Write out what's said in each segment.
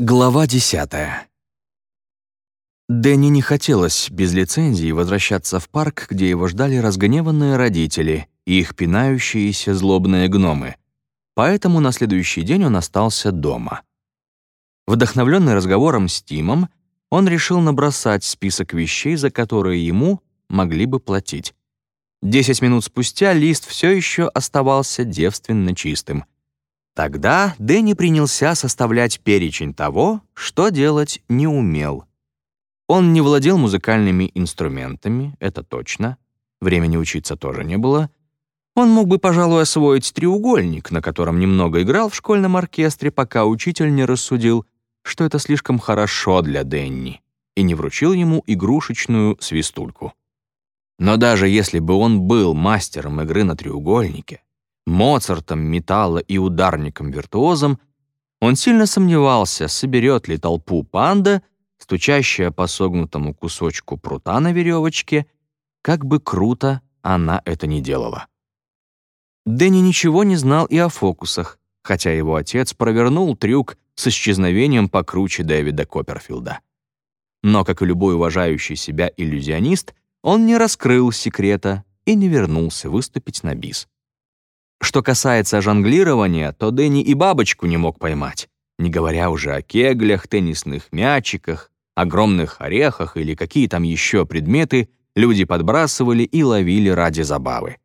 Глава десятая. Дэнни не хотелось без лицензии возвращаться в парк, где его ждали разгневанные родители и их пинающиеся злобные гномы. Поэтому на следующий день он остался дома. Вдохновленный разговором с Тимом, он решил набросать список вещей, за которые ему могли бы платить. Десять минут спустя лист все еще оставался девственно чистым — Тогда Дэнни принялся составлять перечень того, что делать не умел. Он не владел музыкальными инструментами, это точно. Времени учиться тоже не было. Он мог бы, пожалуй, освоить треугольник, на котором немного играл в школьном оркестре, пока учитель не рассудил, что это слишком хорошо для Дэнни, и не вручил ему игрушечную свистульку. Но даже если бы он был мастером игры на треугольнике, Моцартом, металла и ударником-виртуозом, он сильно сомневался, соберет ли толпу панда, стучащая по согнутому кусочку прута на веревочке, как бы круто она это не делала. Дэнни ничего не знал и о фокусах, хотя его отец провернул трюк с исчезновением покруче Дэвида Копперфилда. Но, как и любой уважающий себя иллюзионист, он не раскрыл секрета и не вернулся выступить на бис. Что касается жонглирования, то Дэнни и бабочку не мог поймать, не говоря уже о кеглях, теннисных мячиках, огромных орехах или какие там еще предметы люди подбрасывали и ловили ради забавы.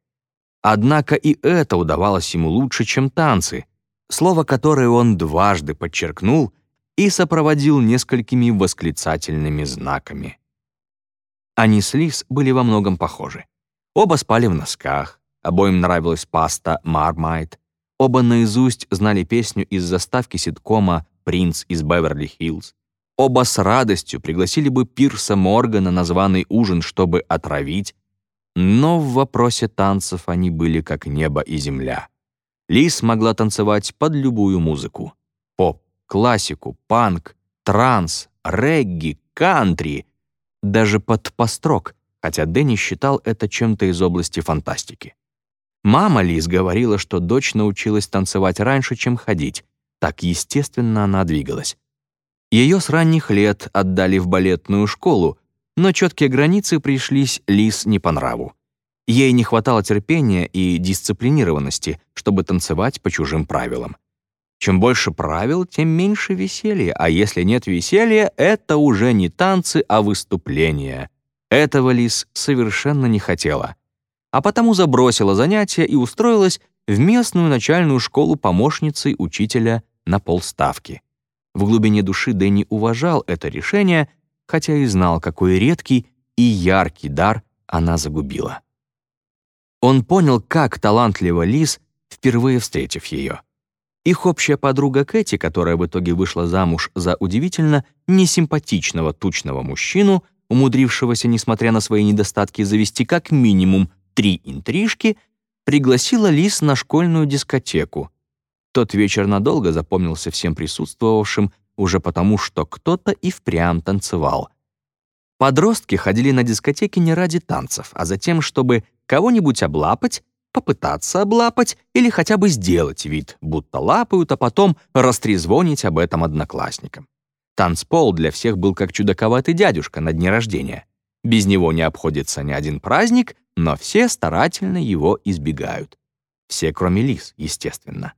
Однако и это удавалось ему лучше, чем танцы, слово которое он дважды подчеркнул и сопроводил несколькими восклицательными знаками. Они с Лис были во многом похожи. Оба спали в носках, Обоим нравилась паста «Мармайт». Оба наизусть знали песню из заставки ситкома «Принц из Беверли-Хиллз». Оба с радостью пригласили бы Пирса Моргана на званый ужин, чтобы отравить. Но в вопросе танцев они были как небо и земля. Лис могла танцевать под любую музыку. Поп, классику, панк, транс, регги, кантри. Даже под построк, хотя Дэнни считал это чем-то из области фантастики. Мама Лиз говорила, что дочь научилась танцевать раньше, чем ходить. Так естественно она двигалась. Ее с ранних лет отдали в балетную школу, но четкие границы пришлись Лиз не по нраву. Ей не хватало терпения и дисциплинированности, чтобы танцевать по чужим правилам. Чем больше правил, тем меньше веселья, а если нет веселья, это уже не танцы, а выступления. Этого Лиз совершенно не хотела а потому забросила занятия и устроилась в местную начальную школу помощницей учителя на полставки. В глубине души Дэнни уважал это решение, хотя и знал, какой редкий и яркий дар она загубила. Он понял, как талантлива Лиз, впервые встретив ее. Их общая подруга Кэти, которая в итоге вышла замуж за удивительно несимпатичного тучного мужчину, умудрившегося, несмотря на свои недостатки, завести как минимум три интрижки, пригласила Лис на школьную дискотеку. Тот вечер надолго запомнился всем присутствовавшим уже потому, что кто-то и впрямь танцевал. Подростки ходили на дискотеки не ради танцев, а за тем, чтобы кого-нибудь облапать, попытаться облапать или хотя бы сделать вид, будто лапают, а потом растрезвонить об этом одноклассникам. Танцпол для всех был как чудаковатый дядюшка на дне рождения. Без него не обходится ни один праздник, но все старательно его избегают. Все, кроме лис, естественно.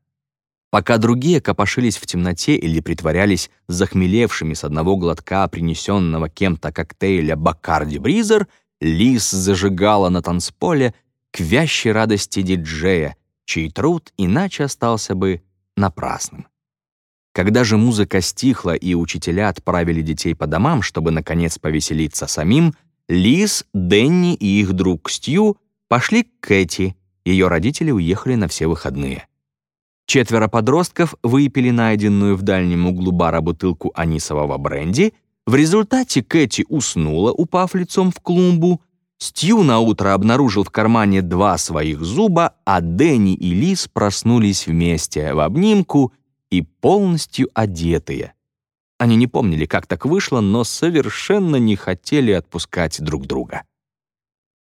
Пока другие копошились в темноте или притворялись захмелевшими с одного глотка принесенного кем-то коктейля Бакарди Бризер, лис зажигала на танцполе к вящей радости диджея, чей труд иначе остался бы напрасным. Когда же музыка стихла и учителя отправили детей по домам, чтобы, наконец, повеселиться самим, Лиз, Дэнни и их друг Стью пошли к Кэти, ее родители уехали на все выходные. Четверо подростков выпили найденную в дальнем углу бара бутылку анисового бренди, в результате Кэти уснула, упав лицом в клумбу, Стью наутро обнаружил в кармане два своих зуба, а Дэнни и Лиз проснулись вместе в обнимку и полностью одетые. Они не помнили, как так вышло, но совершенно не хотели отпускать друг друга.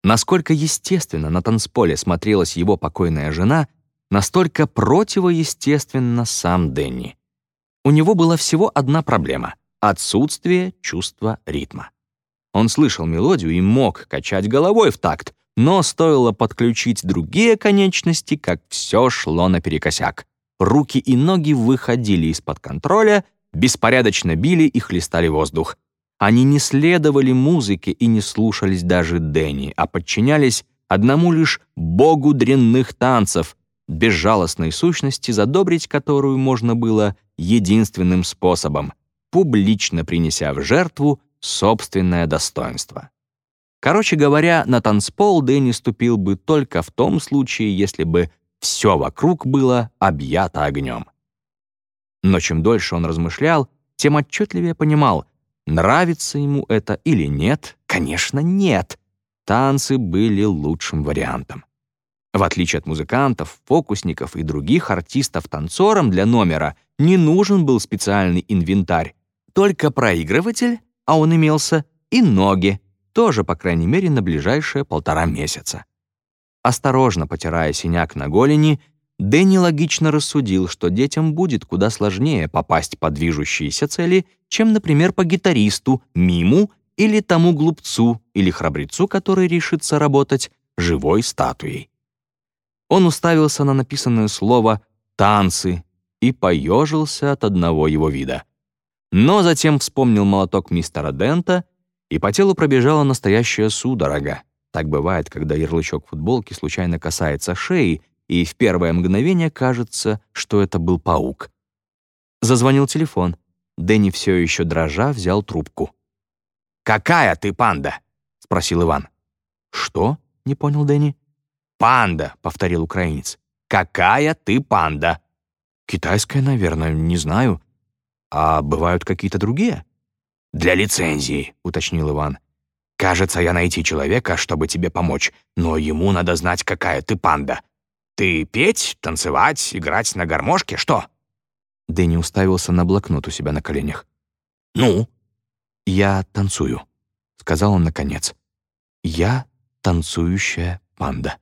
Насколько естественно на танцполе смотрелась его покойная жена, настолько противоестественно сам Дэнни. У него была всего одна проблема — отсутствие чувства ритма. Он слышал мелодию и мог качать головой в такт, но стоило подключить другие конечности, как все шло наперекосяк. Руки и ноги выходили из-под контроля, беспорядочно били и хлестали воздух. Они не следовали музыке и не слушались даже Дэнни, а подчинялись одному лишь богу дрянных танцев, безжалостной сущности, задобрить которую можно было единственным способом — публично принеся в жертву собственное достоинство. Короче говоря, на танцпол Дэнни ступил бы только в том случае, если бы все вокруг было объято огнем. Но чем дольше он размышлял, тем отчетливее понимал, нравится ему это или нет. Конечно, нет. Танцы были лучшим вариантом. В отличие от музыкантов, фокусников и других артистов танцорам для номера не нужен был специальный инвентарь, только проигрыватель, а он имелся, и ноги, тоже, по крайней мере, на ближайшие полтора месяца. Осторожно потирая синяк на голени, Дэнни логично рассудил, что детям будет куда сложнее попасть по движущиеся цели, чем, например, по гитаристу, миму или тому глупцу или храбрецу, который решится работать живой статуей. Он уставился на написанное слово «танцы» и поежился от одного его вида. Но затем вспомнил молоток мистера Дента, и по телу пробежала настоящая судорога. Так бывает, когда ярлычок футболки случайно касается шеи, и в первое мгновение кажется, что это был паук. Зазвонил телефон. Дэнни все еще дрожа взял трубку. «Какая ты панда?» — спросил Иван. «Что?» — не понял Дэнни. «Панда», — повторил украинец. «Какая ты панда?» «Китайская, наверное, не знаю. А бывают какие-то другие?» «Для лицензии», — уточнил Иван. «Кажется, я найти человека, чтобы тебе помочь, но ему надо знать, какая ты панда. Ты петь, танцевать, играть на гармошке, что?» Дэнни уставился на блокнот у себя на коленях. «Ну?» «Я танцую», — сказал он наконец. «Я танцующая панда».